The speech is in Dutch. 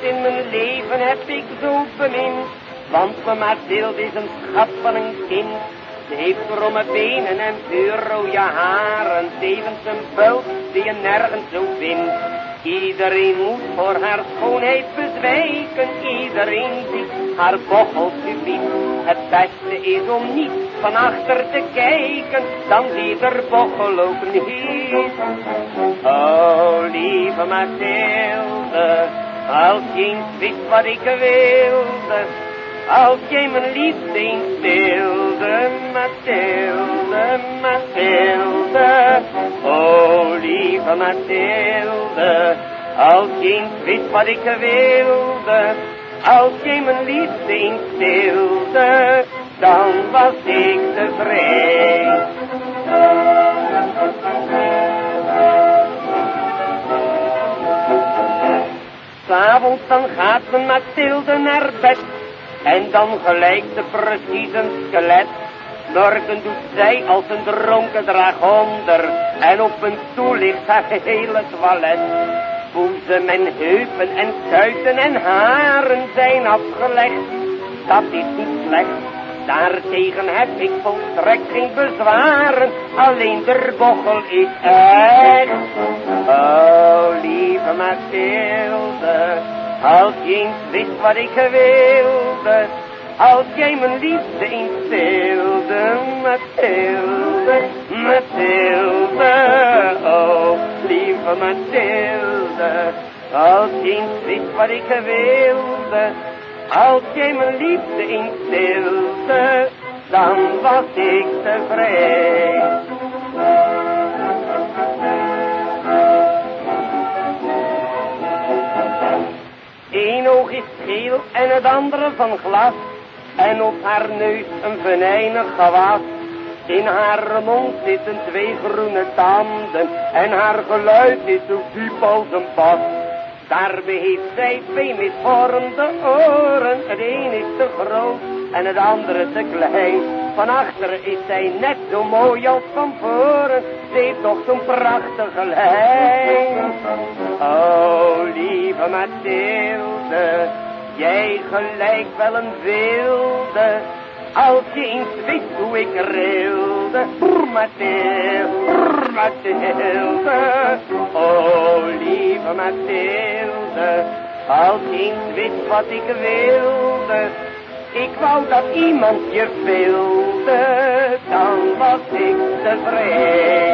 mijn leven heb ik zo bemind. Want mijn Mathilde is een schat van een kind. Ze heeft kromme benen en vuurrode haren. Tevens een bult die je nergens zo vindt. Iedereen moet voor haar schoonheid bezwijken. Iedereen ziet haar bocheltje niet. Het beste is om niet van achter te kijken. Dan ziet er bochel ook niet. Oh, lieve Mathilde. Als je eens wist wat ik wilde. Als jij mijn liefde eens stilde, Mathilde, Mathilde. Oh, lieve Mathilde. Als je eens wist wat ik wilde. Als jij mijn liefde eens stilde, dan was ik tevreden. S'avonds dan gaat mijn Mathilde naar bed. En dan gelijkt ze precies een skelet. Morgen doet zij als een dronken dragonder. En op een stoel ligt haar gehele toilet. Boezem en heupen en kuiten en haren zijn afgelegd. Dat is niet slecht. Daartegen heb ik volstrekt geen bezwaren. Alleen de bochel is echt. Lieve Mathilde. Als je eens wist wat ik wilde. Als jij mijn liefde eens stilde. Mathilde, Mathilde. Oh, lieve Mathilde. Als je eens wist wat ik wilde. Als jij mijn liefde eens stilde. Dan was ik tevreden. Oog is geel en het andere van glas. En op haar neus een venijnig gewas. In haar mond zitten twee groene tanden. En haar geluid is zo diep als een bas. Daarbij heeft zij twee misvormde oren. Het een is te groot en het andere te klein. Van achteren is zij net zo mooi als van voren. Ze heeft toch zo'n prachtige lijn. Oh, lieve Mathilde, jij gelijkt wel een wilde. Als je eens wist hoe ik rilde. Brr, Mathilde, brr, Mathilde. Oh, lieve Mathilde, als je eens wist wat ik wilde. Ik wou dat iemand je wilde, dan was ik tevreden.